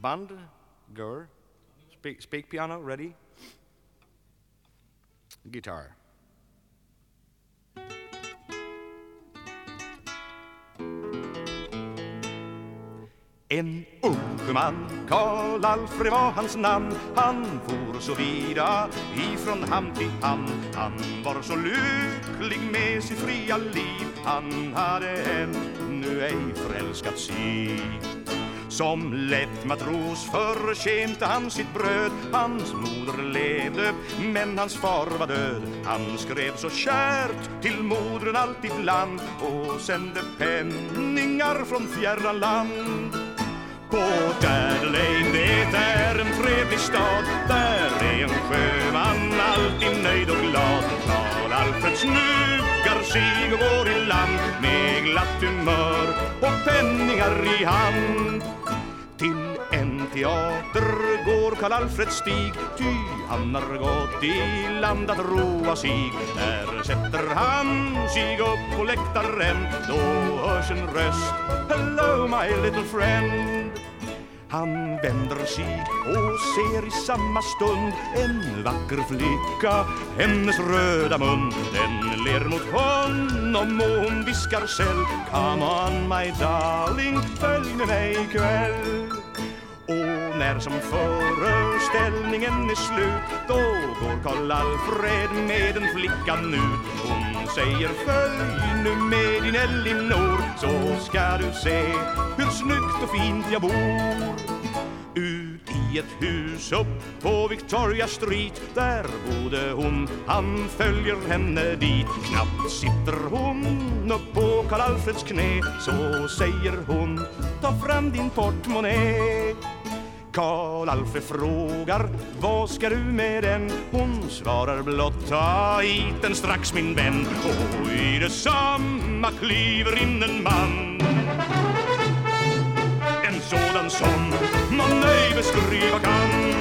Band, girl, speak, speak piano, ready? Guitar. En ung man, Karl Alfred var hans namn Han for så vida ifrån hamn till hamn Han var så lycklig med sitt fria liv Han hade ännu ej förälskat sig som lätt matros förtjänte han sitt bröd. Hans moder levde, men hans far var död. Han skrev så kärt till modern allt ibland land och sände penningar från fjärran land. På Daddelane, det är en trevlig stad. Där är en sjöman alltid nöjd och glad. Karl Alfred snukar sig och går i land Med glatt humör och penningar i hand. Till en teater går Karl Alfred stig. Ty han har gått i land att roa sig. Där sätter han sig upp på läktaren Då hörs en röst. Hello my little friend han vänder sig och ser i samma stund en vacker flicka, hennes röda mun Den ler mot honom och hon viskar själv Come on my darling, följ med mig ikväll när som föreställningen är slut Då går Karl Alfred med en flicka ut Hon säger följ nu med din Elinor Så ska du se hur snyggt och fint jag bor. Ut i ett hus upp på Victoria Street Där bodde hon, han följer henne dit. Knappt sitter hon upp på Karl Alfreds knä Så säger hon, ta fram din portmonnä Karl Alfred frågar Vad ska du med den? Hon svarar blott Ta hit den strax min vän. Och i detsamma kliver in en man. En sådan som man ej beskriva kan.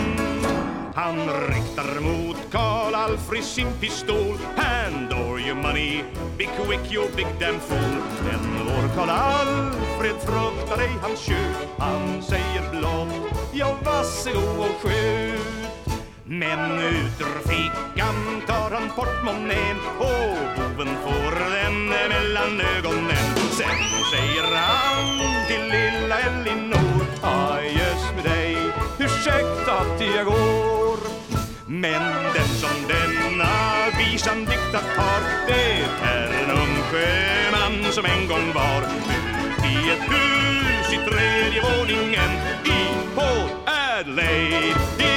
Han riktar mot Karl Alfred sin pistol. Hand or your money Be quick you big damn fool Men vår Karl Alfred fruktar ej hans tjuv. Han säger blott Ja varsågod och skjut men ut ur fickan tar han portmonnän och boven får den mellan ögonen. Sen säger han till lilla Elinor Adjöss med dig, ursäkta att jag går. Men den som denna visan diktat har det är en ung sjöman som en gång var ut i ett hus i tredje våningen lady.